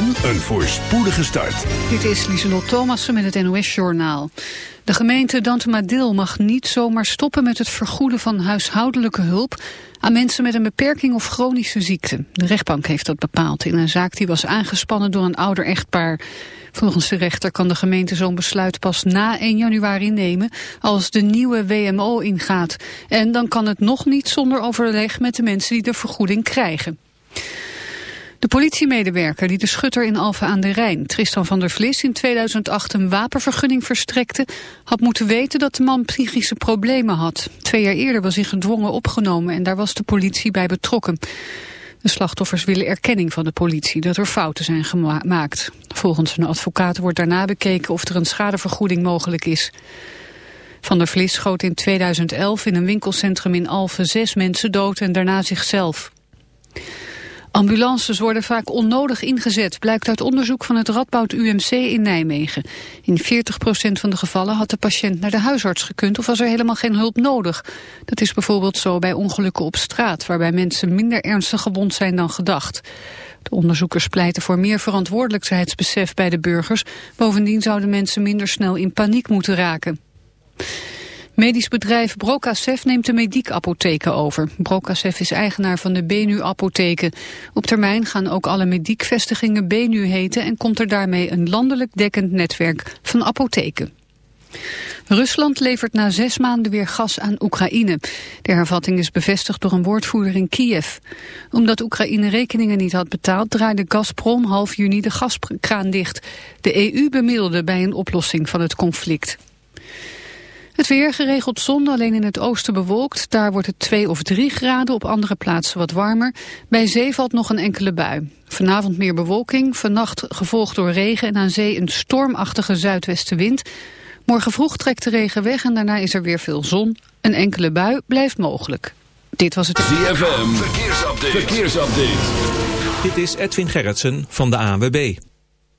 en een voorspoedige start. Dit is Lieselot Thomassen met het NOS-journaal. De gemeente Dantemadil mag niet zomaar stoppen met het vergoeden van huishoudelijke hulp aan mensen met een beperking of chronische ziekte. De rechtbank heeft dat bepaald in een zaak die was aangespannen door een ouder echtpaar. Volgens de rechter kan de gemeente zo'n besluit pas na 1 januari nemen als de nieuwe WMO ingaat. En dan kan het nog niet zonder overleg met de mensen die de vergoeding krijgen. De politiemedewerker die de schutter in Alphen aan de Rijn, Tristan van der Vlis, in 2008 een wapenvergunning verstrekte, had moeten weten dat de man psychische problemen had. Twee jaar eerder was hij gedwongen opgenomen en daar was de politie bij betrokken. De slachtoffers willen erkenning van de politie dat er fouten zijn gemaakt. Volgens een advocaat wordt daarna bekeken of er een schadevergoeding mogelijk is. Van der Vlis schoot in 2011 in een winkelcentrum in Alphen zes mensen dood en daarna zichzelf. Ambulances worden vaak onnodig ingezet, blijkt uit onderzoek van het Radboud UMC in Nijmegen. In 40% van de gevallen had de patiënt naar de huisarts gekund of was er helemaal geen hulp nodig. Dat is bijvoorbeeld zo bij ongelukken op straat, waarbij mensen minder ernstig gewond zijn dan gedacht. De onderzoekers pleiten voor meer verantwoordelijkheidsbesef bij de burgers. Bovendien zouden mensen minder snel in paniek moeten raken. Medisch bedrijf Brocasef neemt de Mediek-apotheken over. Brocasef is eigenaar van de Benu-apotheken. Op termijn gaan ook alle Mediek-vestigingen Benu heten... en komt er daarmee een landelijk dekkend netwerk van apotheken. Rusland levert na zes maanden weer gas aan Oekraïne. De hervatting is bevestigd door een woordvoerder in Kiev. Omdat Oekraïne rekeningen niet had betaald... draaide Gazprom half juni de gaskraan dicht. De EU bemiddelde bij een oplossing van het conflict. Het weer geregeld zon, alleen in het oosten bewolkt. Daar wordt het 2 of 3 graden, op andere plaatsen wat warmer. Bij zee valt nog een enkele bui. Vanavond meer bewolking, vannacht gevolgd door regen... en aan zee een stormachtige zuidwestenwind. Morgen vroeg trekt de regen weg en daarna is er weer veel zon. Een enkele bui blijft mogelijk. Dit was het... ZFM, verkeersupdate. verkeersupdate. Dit is Edwin Gerritsen van de ANWB.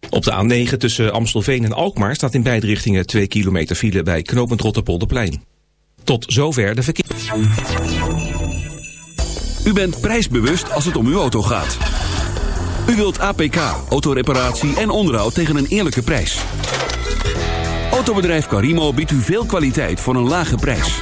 Op de A9 tussen Amstelveen en Alkmaar staat in beide richtingen 2 kilometer file bij knooppunt Rotterpolderplein. Tot zover de verkeer. U bent prijsbewust als het om uw auto gaat. U wilt APK, autoreparatie en onderhoud tegen een eerlijke prijs. Autobedrijf Carimo biedt u veel kwaliteit voor een lage prijs.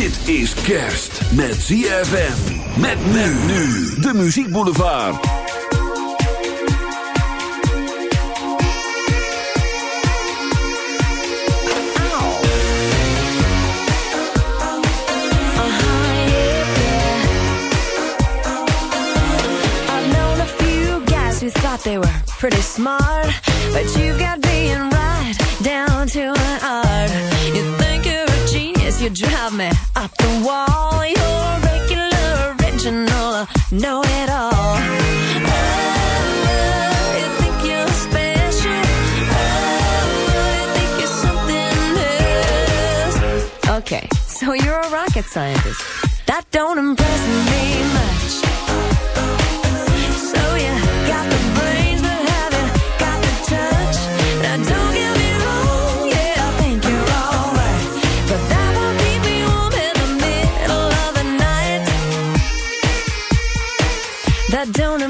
Dit is kerst met ZFM. Met men nu. De Muziek Boulevard. Who thought they were pretty smart, but you've got being right down to you drive me up the wall. You're regular, original, know it all. Oh, you think you're special? Oh? Okay, so you're a rocket scientist. That don't impress don't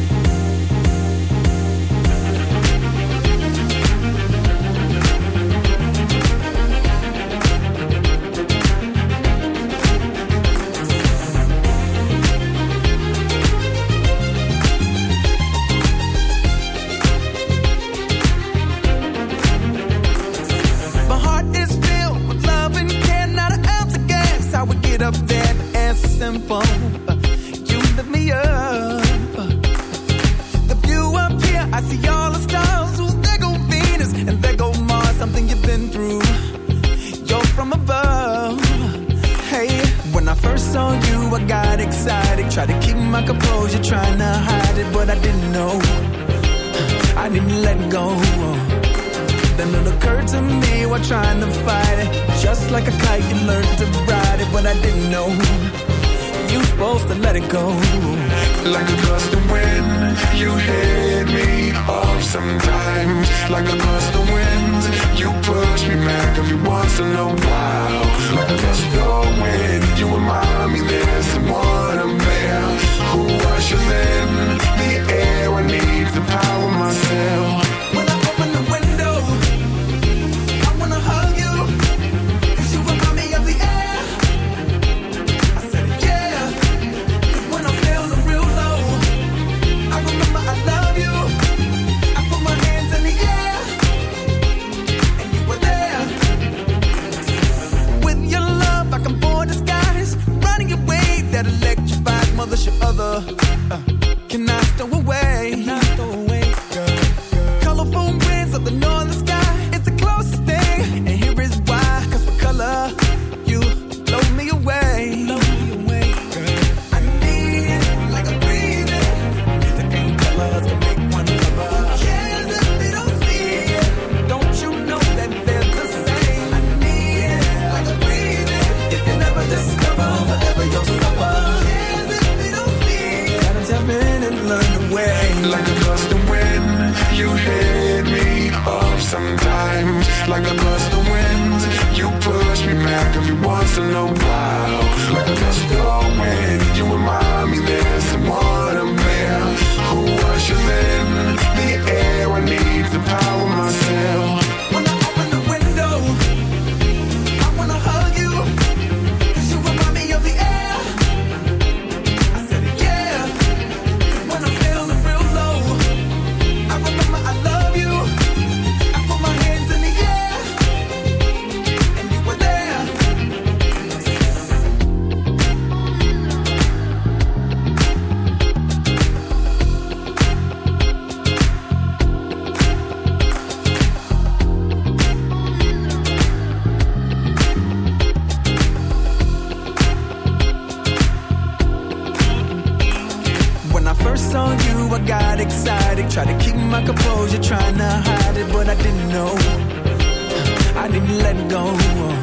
go on.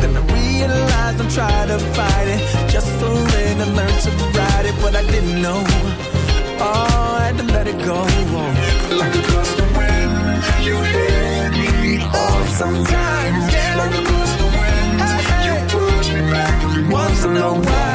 Then I realized I'm trying to fight it. Just so when I learned to ride it. But I didn't know. Oh, I had to let it go on. Like a gust of wind, you hit me Oh, sometimes. Yeah. Like a gust of wind, you push me back once in a while.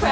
pre-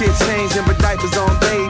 shit changing, but diapers on babies.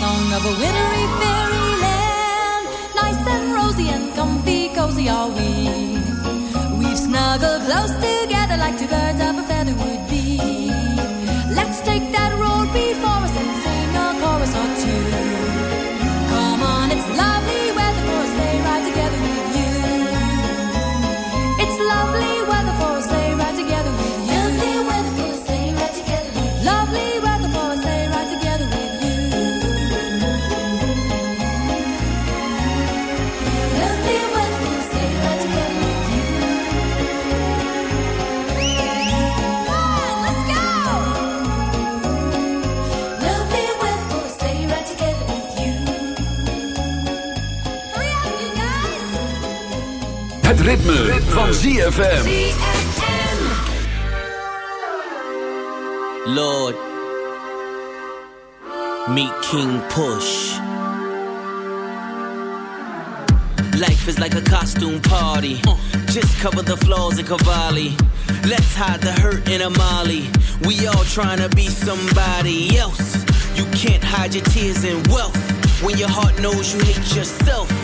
Song of a wintry fairyland. Nice and rosy and comfy, cozy are we. We've snuggled close together like two birds of a feather would be. Let's take that road before us and sing Het ritme, van ZFM. Lord, meet King Push. Life is like a costume party. Uh, Just cover the flaws in Cavalli. Let's hide the hurt in Amali. We all trying to be somebody else. You can't hide your tears in wealth. When your heart knows you hate yourself.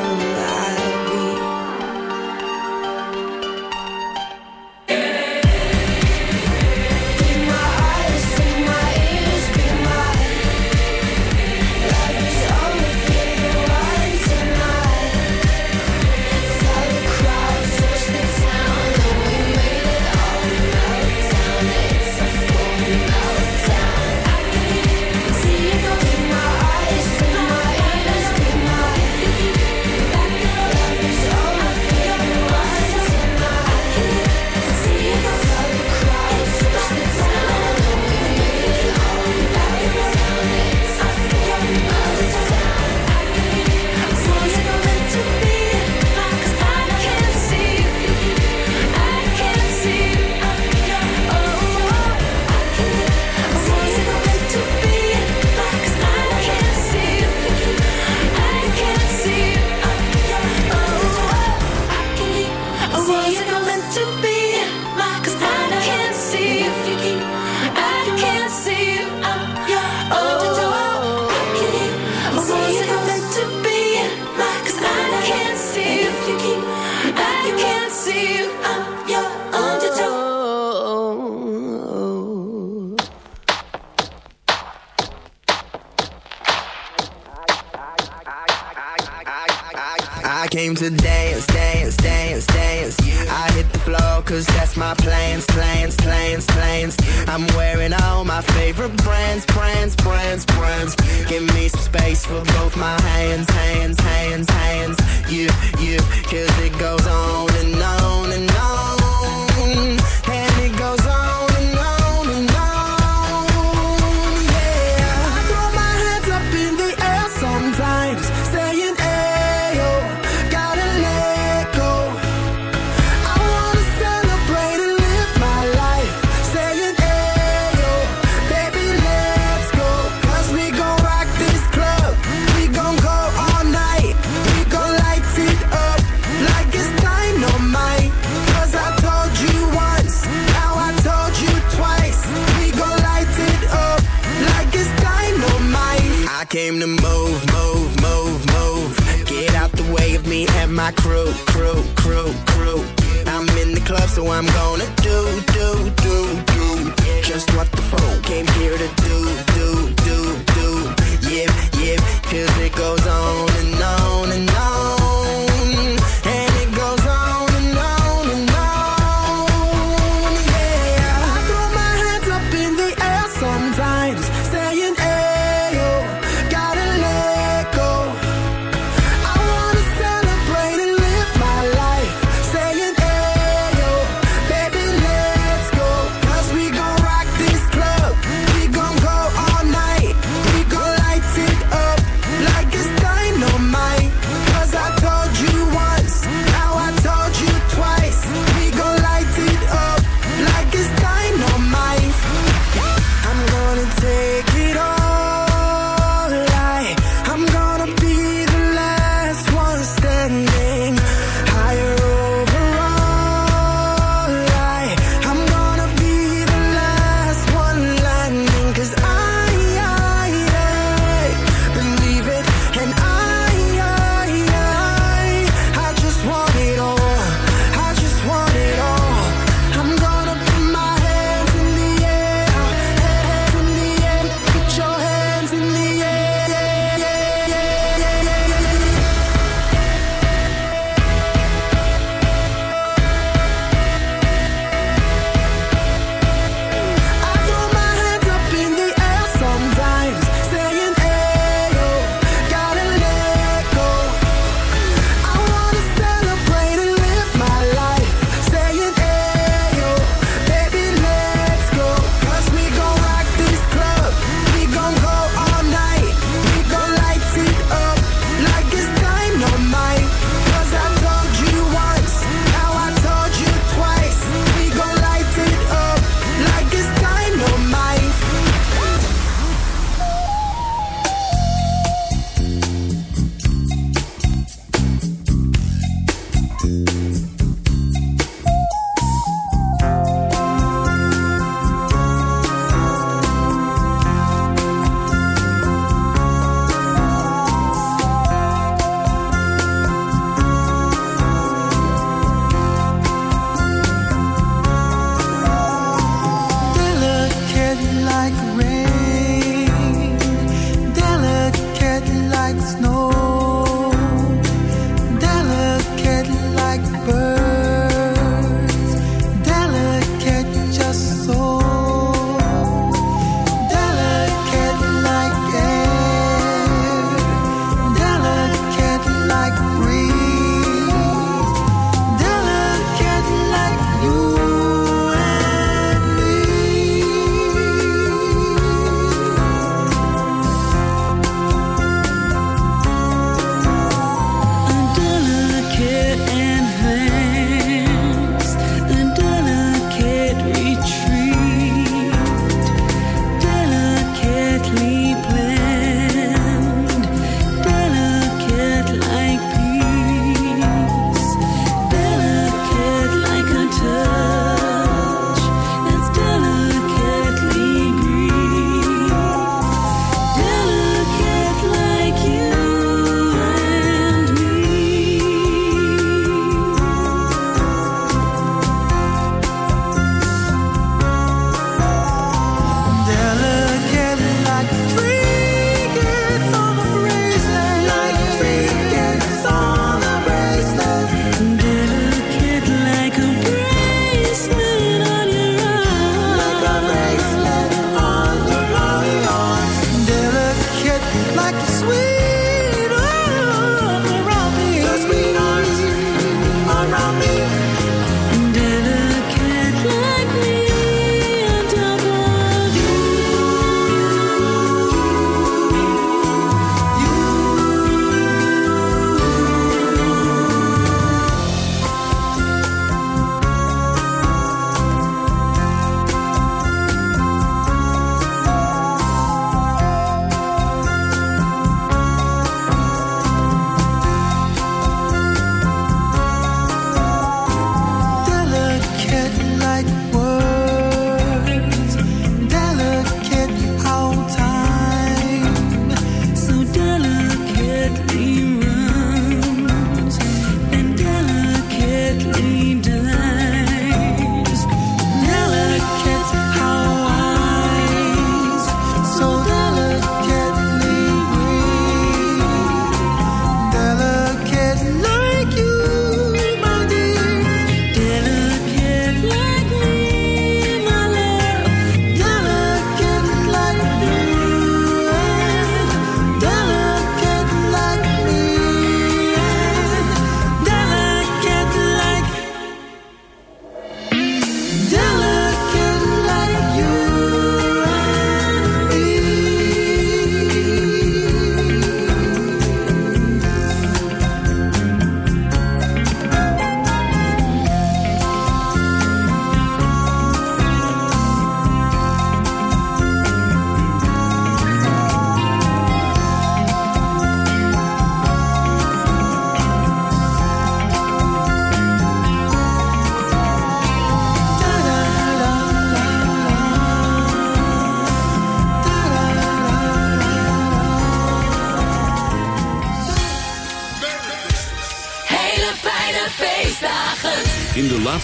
crew, crew, crew, crew. I'm in the club, so I'm gonna do, do, do, do. Just what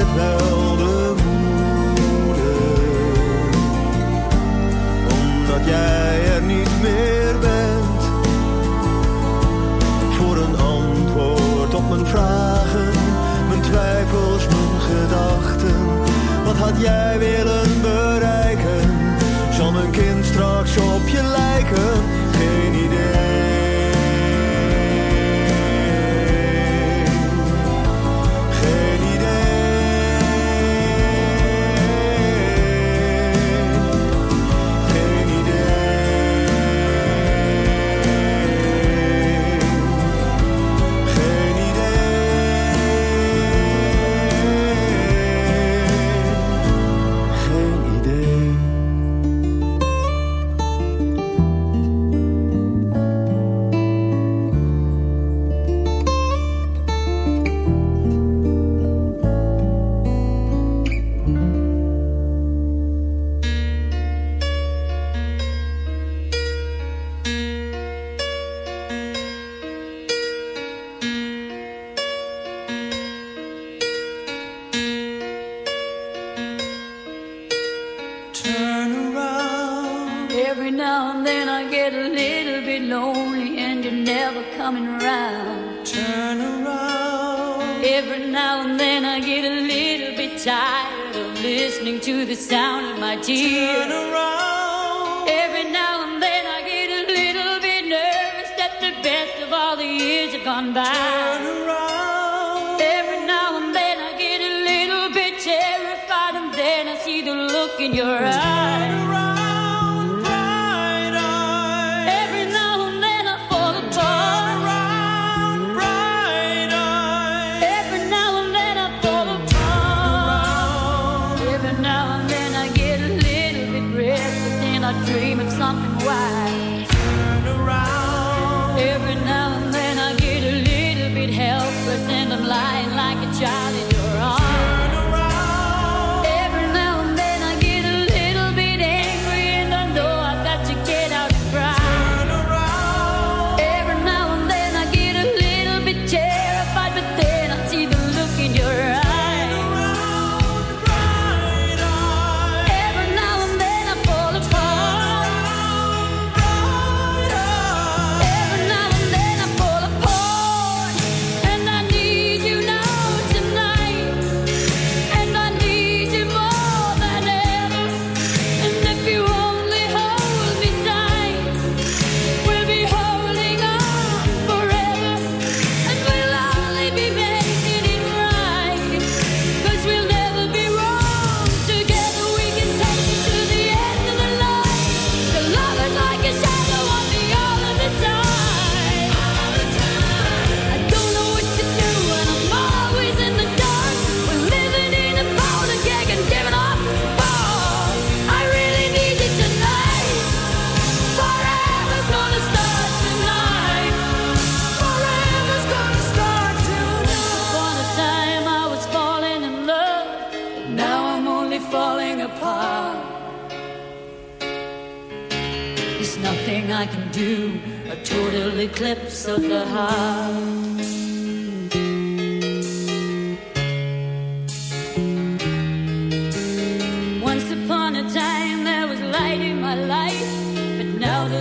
het wel bemoeden. Omdat jij er niet meer bent. Voor een antwoord op mijn vragen, mijn twijfels, mijn gedachten. Wat had jij willen bereiken? Zal mijn kind straks op je lijf.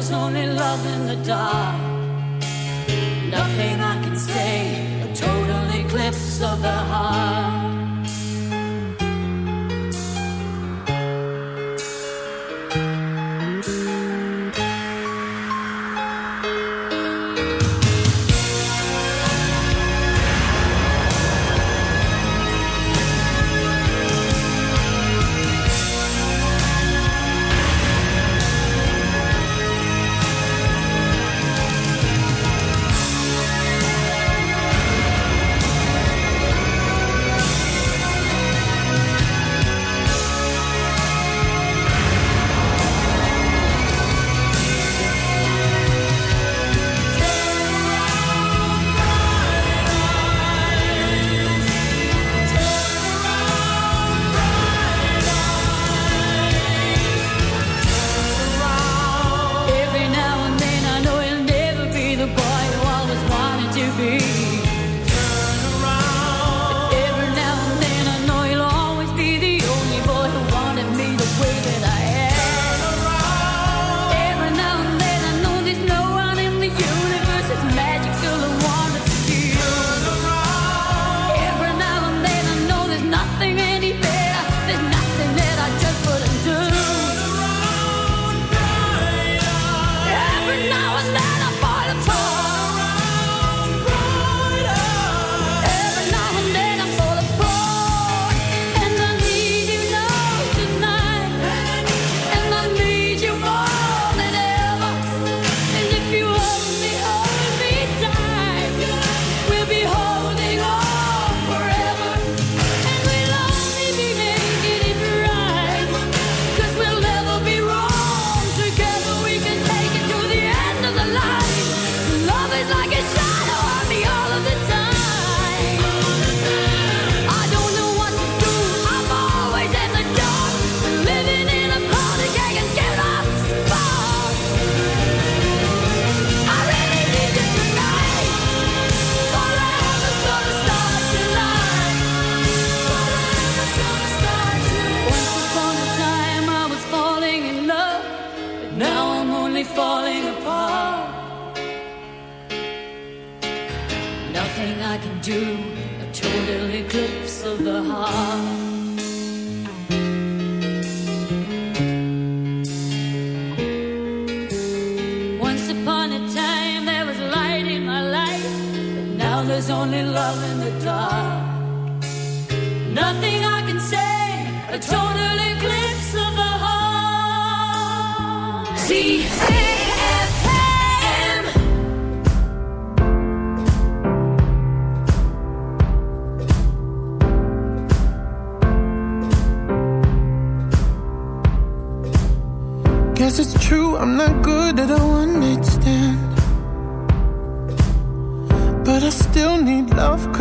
There's only love in the dark. Nothing I can say, a total eclipse of the heart.